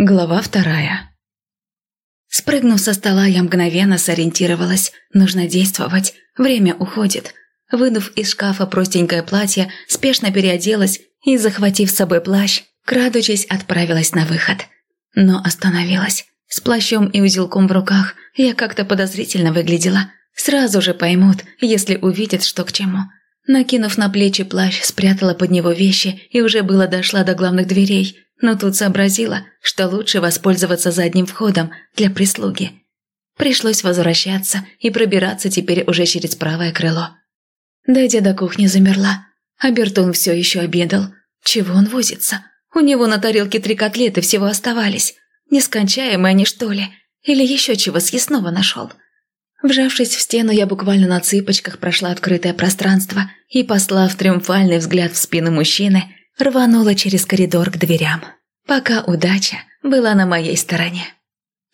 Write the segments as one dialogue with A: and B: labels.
A: Глава вторая. Спрыгнув со стола, я мгновенно сориентировалась. Нужно действовать. Время уходит. Вынув из шкафа простенькое платье, спешно переоделась и, захватив с собой плащ, крадучись, отправилась на выход. Но остановилась. С плащом и узелком в руках я как-то подозрительно выглядела. Сразу же поймут, если увидят, что к чему. Накинув на плечи плащ, спрятала под него вещи и уже было дошла до главных дверей – но тут сообразила, что лучше воспользоваться задним входом для прислуги. Пришлось возвращаться и пробираться теперь уже через правое крыло. Дойдя до кухни, замерла. А Бертон все еще обедал. Чего он возится? У него на тарелке три котлеты всего оставались. Нескончаемые они, что ли? Или еще чего съестного нашел? Вжавшись в стену, я буквально на цыпочках прошла открытое пространство и, послав триумфальный взгляд в спину мужчины, рванула через коридор к дверям. Пока удача была на моей стороне.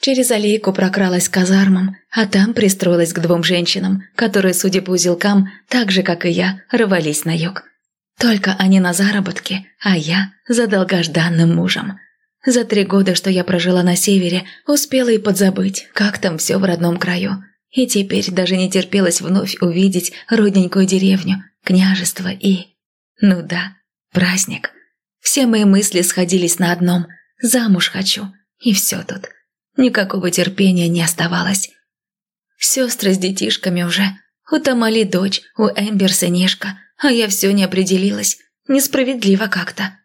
A: Через аллейку прокралась к казармам, а там пристроилась к двум женщинам, которые, судя по узелкам, так же, как и я, рвались на юг. Только они на заработке, а я за долгожданным мужем. За три года, что я прожила на севере, успела и подзабыть, как там все в родном краю. И теперь даже не терпелось вновь увидеть родненькую деревню, княжество и... Ну да, Праздник. Все мои мысли сходились на одном. Замуж хочу. И все тут. Никакого терпения не оставалось. Сестры с детишками уже. У Тамали дочь, у Эмбер сынишка. А я все не определилась. Несправедливо как-то.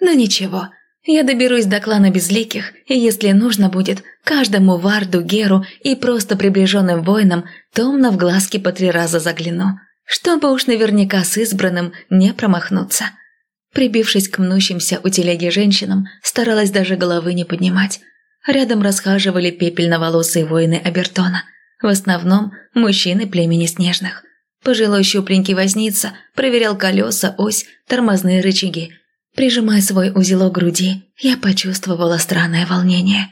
A: Но ничего. Я доберусь до клана Безликих, и если нужно будет, каждому Варду, Геру и просто приближенным воинам томно в глазки по три раза загляну, чтобы уж наверняка с избранным не промахнуться. Прибившись к мнущимся у телеги женщинам, старалась даже головы не поднимать. Рядом расхаживали пепельноволосые воины Абертона. В основном мужчины племени Снежных. Пожилой щупленький возница проверял колеса, ось, тормозные рычаги. Прижимая свой узелок груди, я почувствовала странное волнение.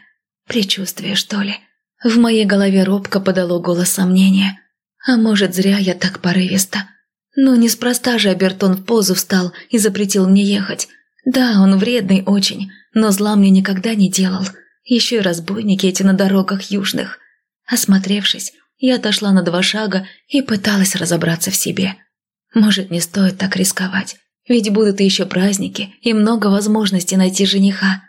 A: Причувствие, что ли? В моей голове робко подало голос сомнения. А может, зря я так порывиста. Но неспроста же Абертон в позу встал и запретил мне ехать. Да, он вредный очень, но зла мне никогда не делал. Еще и разбойники эти на дорогах южных. Осмотревшись, я отошла на два шага и пыталась разобраться в себе. Может, не стоит так рисковать, ведь будут еще праздники и много возможностей найти жениха.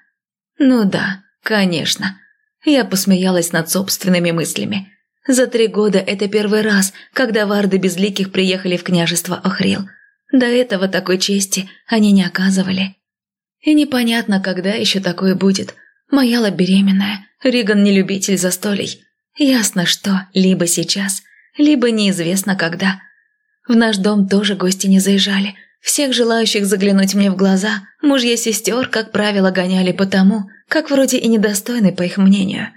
A: Ну да, конечно. Я посмеялась над собственными мыслями. За три года это первый раз, когда варды безликих приехали в княжество Охрил. До этого такой чести они не оказывали. И непонятно, когда еще такое будет. Маяла беременная, Риган не любитель застолий. Ясно, что либо сейчас, либо неизвестно когда. В наш дом тоже гости не заезжали. Всех желающих заглянуть мне в глаза мужья сестер, как правило, гоняли потому, как вроде и недостойны по их мнению.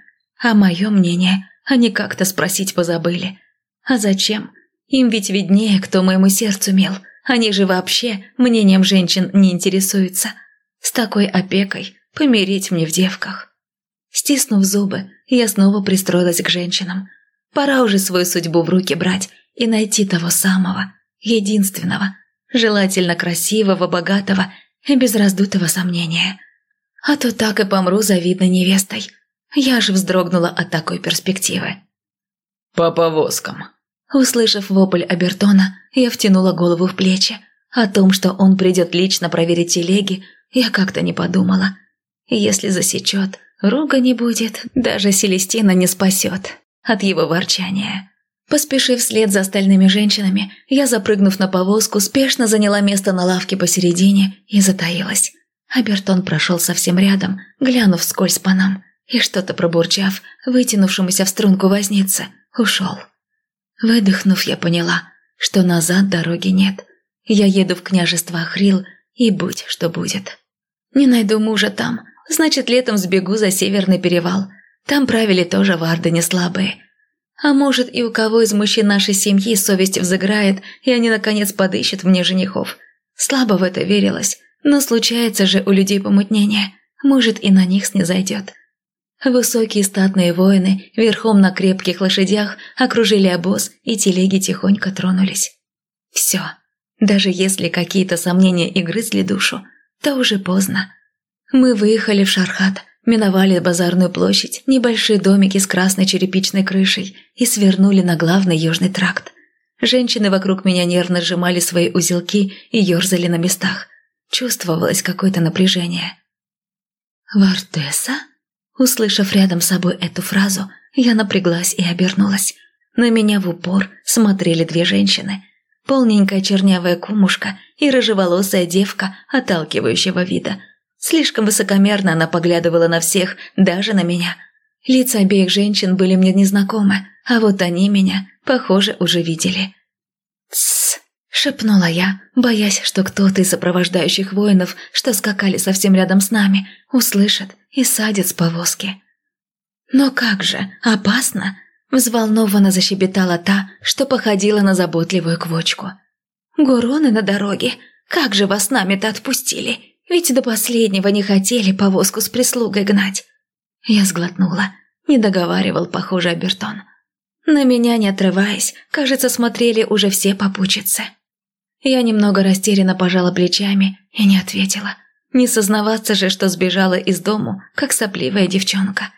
A: А мое мнение они как-то спросить позабыли. А зачем? Им ведь виднее, кто моему сердцу мел. Они же вообще мнением женщин не интересуются. С такой опекой помереть мне в девках. Стиснув зубы, я снова пристроилась к женщинам. Пора уже свою судьбу в руки брать и найти того самого, единственного, желательно красивого, богатого и без раздутого сомнения. А то так и помру завидной невестой, я же вздрогнула от такой перспективы.
B: «По повозкам».
A: Услышав вопль Абертона, я втянула голову в плечи. О том, что он придет лично проверить телеги, я как-то не подумала. Если засечет, руга не будет, даже Селестина не спасет от его ворчания. Поспешив вслед за остальными женщинами, я, запрыгнув на повозку, спешно заняла место на лавке посередине и затаилась. Абертон прошел совсем рядом, глянув скользь по нам и что-то пробурчав, вытянувшемуся в струнку возницы, ушел. Выдохнув, я поняла, что назад дороги нет. Я еду в княжество Ахрил, и будь что будет. Не найду мужа там, значит, летом сбегу за северный перевал. Там правили тоже варды не слабые. А может, и у кого из мужчин нашей семьи совесть взыграет, и они, наконец, подыщут мне женихов. Слабо в это верилось, но случается же у людей помутнение. Может, и на них снизойдет. Высокие статные воины верхом на крепких лошадях окружили обоз, и телеги тихонько тронулись. Все. Даже если какие-то сомнения и грызли душу, то уже поздно. Мы выехали в Шархат, миновали базарную площадь, небольшие домики с красной черепичной крышей и свернули на главный южный тракт. Женщины вокруг меня нервно сжимали свои узелки и ерзали на местах. Чувствовалось какое-то напряжение. «Вартеса?» Услышав рядом с собой эту фразу, я напряглась и обернулась. На меня в упор смотрели две женщины. Полненькая чернявая кумушка и рыжеволосая девка отталкивающего вида. Слишком высокомерно она поглядывала на всех, даже на меня. Лица обеих женщин были мне незнакомы, а вот они меня, похоже, уже видели. «Тссс!» – шепнула я, боясь, что кто-то из сопровождающих воинов, что скакали совсем рядом с нами, услышит и садит с повозки. «Но как же, опасно!» – взволнованно защебетала та, что походила на заботливую квочку. «Гуроны на дороге, как же вас нами-то отпустили? Ведь до последнего не хотели повозку с прислугой гнать». Я сглотнула. Не договаривал, похоже, Абертон. На меня, не отрываясь, кажется, смотрели уже все попутчицы. Я немного растерянно пожала плечами и не ответила. Не сознаваться же, что сбежала из дому, как сопливая девчонка.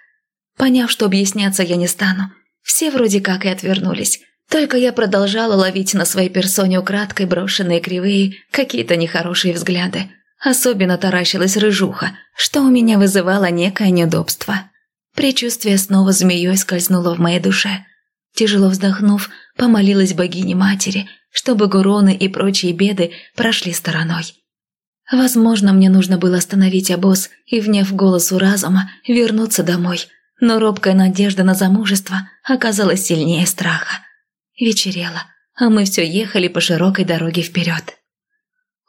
A: Поняв, что объясняться я не стану, все вроде как и отвернулись. Только я продолжала ловить на своей персоне украдкой брошенные кривые, какие-то нехорошие взгляды. Особенно таращилась рыжуха, что у меня вызывало некое неудобство. Причувствие снова змеей скользнуло в моей душе. Тяжело вздохнув, помолилась богине-матери, чтобы гуроны и прочие беды прошли стороной. Возможно, мне нужно было остановить обоз и, вняв голосу разума, вернуться домой, но робкая надежда на замужество оказалась сильнее страха. Вечерело, а мы все ехали по широкой дороге вперед.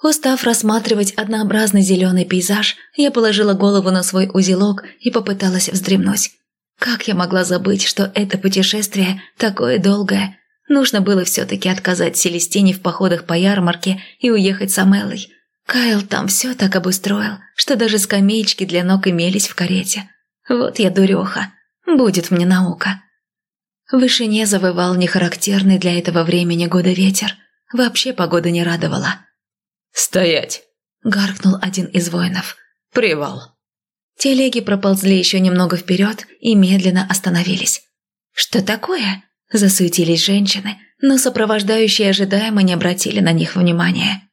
A: Устав рассматривать однообразный зеленый пейзаж, я положила голову на свой узелок и попыталась вздремнуть. Как я могла забыть, что это путешествие такое долгое? Нужно было все-таки отказать Селестине в походах по ярмарке и уехать с Амелой – Кайл там все так обустроил, что даже скамеечки для ног имелись в карете. Вот я дуреха. Будет мне наука. В вышине завывал нехарактерный для этого времени года ветер. Вообще погода не радовала.
B: «Стоять!» – гаркнул один из воинов. «Привал!»
A: Телеги проползли еще немного вперед и медленно остановились. «Что такое?» – засуетились женщины, но сопровождающие ожидаемо не обратили на них внимания.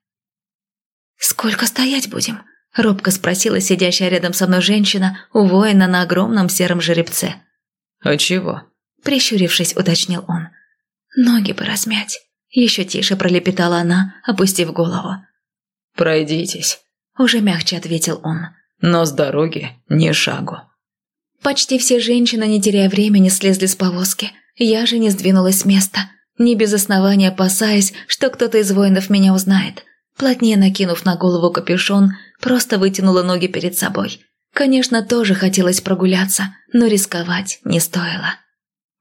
A: «Сколько стоять будем?» – робко спросила сидящая рядом со мной женщина у воина на огромном сером жеребце.
B: «А чего?» – прищурившись, уточнил он.
A: «Ноги бы размять», – еще тише пролепетала она, опустив голову.
B: «Пройдитесь», –
A: уже мягче ответил он.
B: «Но с дороги ни шагу».
A: Почти все женщины, не теряя времени, слезли с повозки. Я же не сдвинулась с места, не без основания опасаясь, что кто-то из воинов меня узнает. Плотнее накинув на голову капюшон, просто вытянула ноги перед собой. Конечно, тоже хотелось прогуляться, но рисковать не стоило.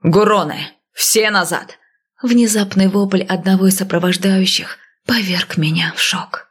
B: «Гуроны! Все назад!»
A: Внезапный вопль одного из сопровождающих поверг меня в шок.